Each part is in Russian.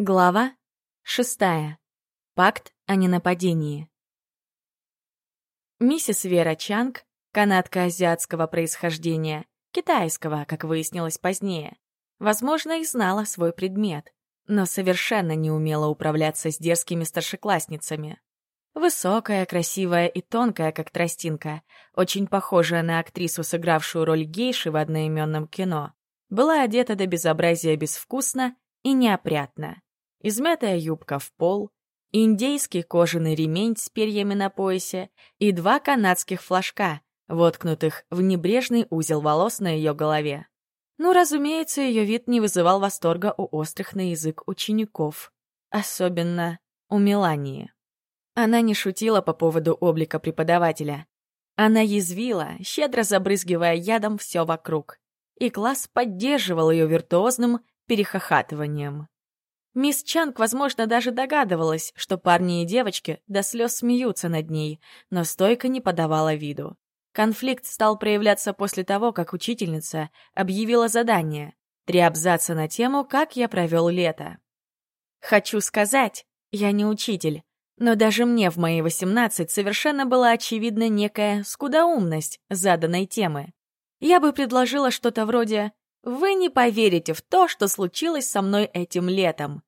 Глава шестая. Пакт о ненападении. Миссис Вера Чанг, канадка азиатского происхождения, китайского, как выяснилось позднее, возможно, и знала свой предмет, но совершенно не умела управляться с дерзкими старшеклассницами. Высокая, красивая и тонкая, как тростинка, очень похожая на актрису, сыгравшую роль гейши в одноименном кино, была одета до безобразия безвкусно и неопрятно измятая юбка в пол, индейский кожаный ремень с перьями на поясе и два канадских флажка, воткнутых в небрежный узел волос на ее голове. Ну, разумеется, ее вид не вызывал восторга у острых на язык учеников, особенно у Мелании. Она не шутила по поводу облика преподавателя. Она язвила, щедро забрызгивая ядом все вокруг. И класс поддерживал ее виртуозным перехохатыванием. Мисс Чанг, возможно, даже догадывалась, что парни и девочки до слез смеются над ней, но стойко не подавала виду. Конфликт стал проявляться после того, как учительница объявила задание — три абзаца на тему «Как я провел лето». Хочу сказать, я не учитель, но даже мне в мои 18 совершенно была очевидна некая скудоумность заданной темы. Я бы предложила что-то вроде «Вы не поверите в то, что случилось со мной этим летом.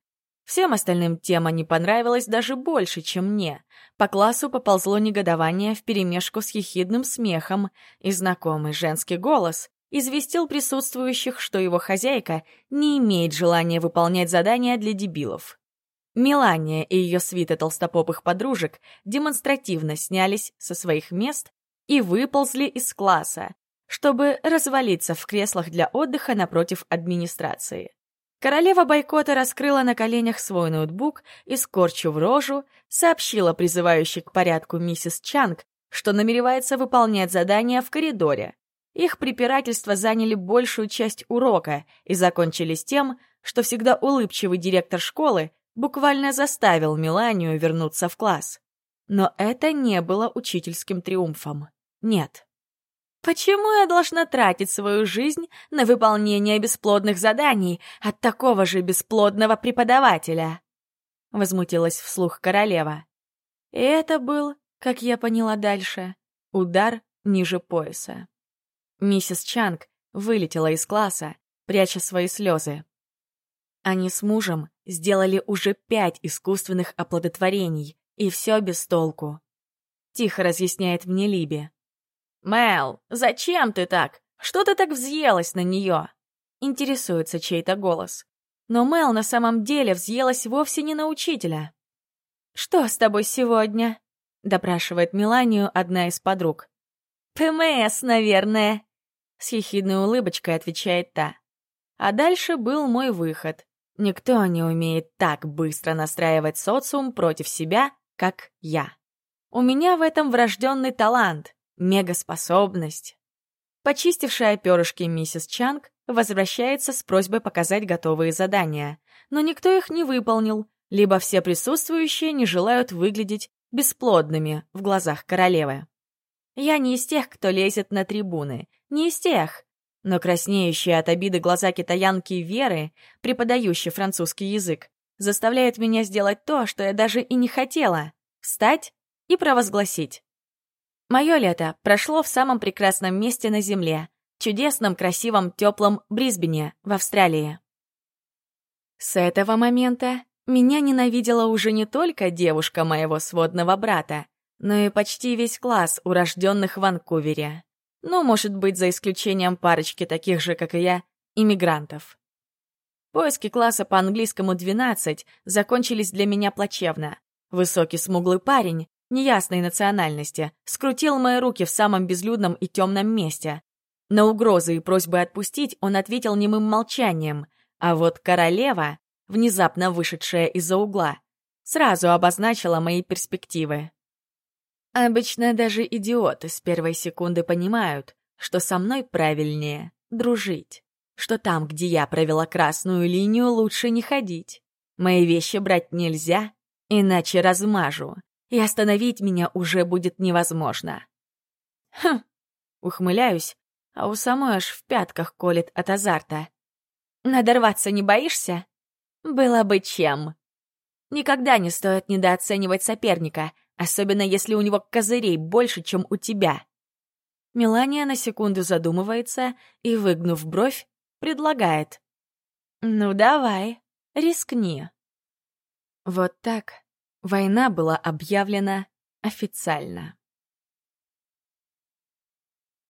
Всем остальным тема не понравилась даже больше, чем мне. По классу поползло негодование вперемешку с ехидным смехом, и знакомый женский голос известил присутствующих, что его хозяйка не имеет желания выполнять задания для дебилов. Мелания и ее свита толстопопых подружек демонстративно снялись со своих мест и выползли из класса, чтобы развалиться в креслах для отдыха напротив администрации. Королева бойкота раскрыла на коленях свой ноутбук и, скорчив рожу, сообщила призывающей к порядку миссис Чанг, что намеревается выполнять задание в коридоре. Их препирательства заняли большую часть урока и закончились тем, что всегда улыбчивый директор школы буквально заставил Меланию вернуться в класс. Но это не было учительским триумфом. Нет. Почему я должна тратить свою жизнь на выполнение бесплодных заданий от такого же бесплодного преподавателя? Возмутилась вслух королева. И это был, как я поняла дальше, удар ниже пояса. Миссис Чанг вылетела из класса, пряча свои слезы. Они с мужем сделали уже пять искусственных оплодотворений, и все без толку. Тихо разъясняет мне Либи. «Мэл, зачем ты так? Что ты так взъелась на нее?» Интересуется чей-то голос. Но Мэл на самом деле взъелась вовсе не на учителя. «Что с тобой сегодня?» — допрашивает Меланию одна из подруг. «ПМС, наверное», — с ехидной улыбочкой отвечает та. А дальше был мой выход. Никто не умеет так быстро настраивать социум против себя, как я. У меня в этом врожденный талант — мегаспособность. Почистившая перышки миссис Чанг возвращается с просьбой показать готовые задания, но никто их не выполнил, либо все присутствующие не желают выглядеть бесплодными в глазах королевы. Я не из тех, кто лезет на трибуны, не из тех, но краснеющие от обиды глаза китаянки Веры, преподающей французский язык, заставляют меня сделать то, что я даже и не хотела — встать и провозгласить. Мое лето прошло в самом прекрасном месте на Земле, чудесном, красивом, теплом Брисбене в Австралии. С этого момента меня ненавидела уже не только девушка моего сводного брата, но и почти весь класс урожденных в Ванкувере. Ну, может быть, за исключением парочки таких же, как и я, иммигрантов. Поиски класса по английскому 12 закончились для меня плачевно. Высокий смуглый парень, неясной национальности, скрутил мои руки в самом безлюдном и темном месте. На угрозы и просьбы отпустить он ответил немым молчанием, а вот королева, внезапно вышедшая из-за угла, сразу обозначила мои перспективы. Обычно даже идиоты с первой секунды понимают, что со мной правильнее дружить, что там, где я провела красную линию, лучше не ходить. Мои вещи брать нельзя, иначе размажу, и остановить меня уже будет невозможно. Хм, ухмыляюсь, а у самой аж в пятках колет от азарта. Надорваться не боишься? Было бы чем. Никогда не стоит недооценивать соперника, особенно если у него козырей больше, чем у тебя. Мелания на секунду задумывается и, выгнув бровь, предлагает. «Ну давай, рискни». Вот так война была объявлена официально.